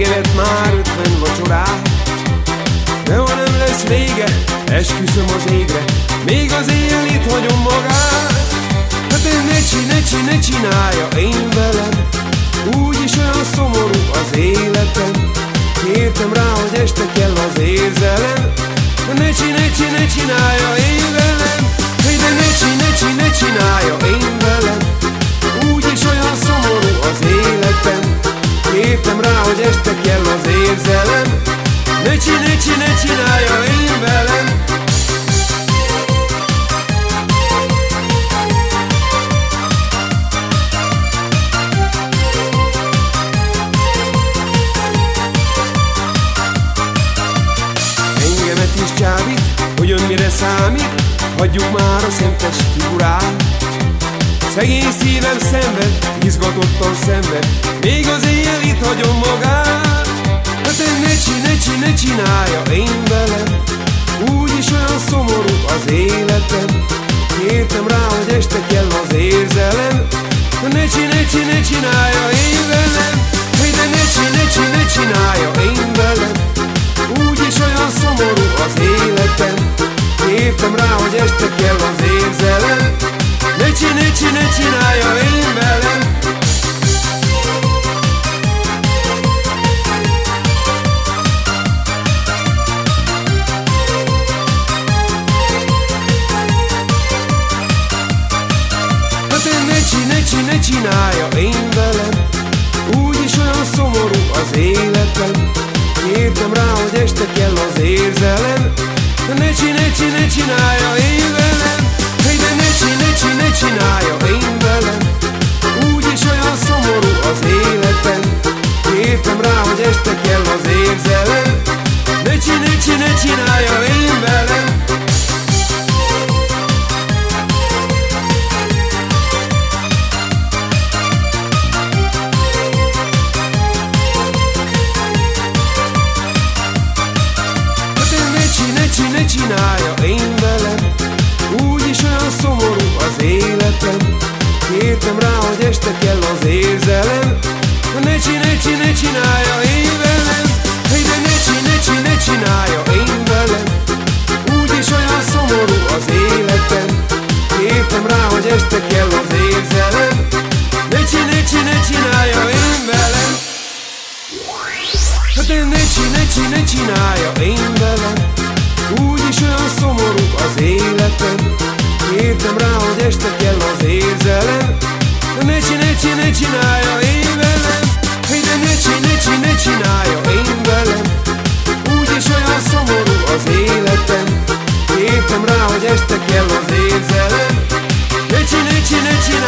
Megevett már ötven vacsorát De ha nem lesz vége, esküszöm az égre Még az éjjel itt hagyom magát. Hát ő ne csinálja, ne csinálja én velem Úgyis olyan szomorú az életem. Kértem rá, hogy este kell az érzelem. Ne csinálja, ne csinálja én velem de ne csinálja, ne csinálja én velem számít Hagyjuk már a szentes figurát. Szegény szívem szenved, izgatottan szenved Még az éjjel itt hagyom magát. Hát ne csinálja, ne csinálja én csinálja, én velem. Úgyis olyan szomorú az életem. Kértem rá, hogy este kell az érzelem. Ne csinálja, ne csinálja csinálja én velem Úgyis olyan szomorú az életem Kértem rá, hogy este kell az érzelem. Ne csinálja, ne csinálja én velem Hey, de ne csinálja, ne csinálja én velem Úgyis olyan szomorú az életem. Kértem rá, hogy este kell az érzelem. Ne csinálja, ne csinálja én velem Hát én ne csinálja, ne csinálja én velem csinálja én velem? Hogy de ne, csin, ne, csin, ne csinálja én velem. Úgyis olyan szomorú az életem. Értem rá, hogy este kell az érzelem. Ne csin, ne, csin, ne csin,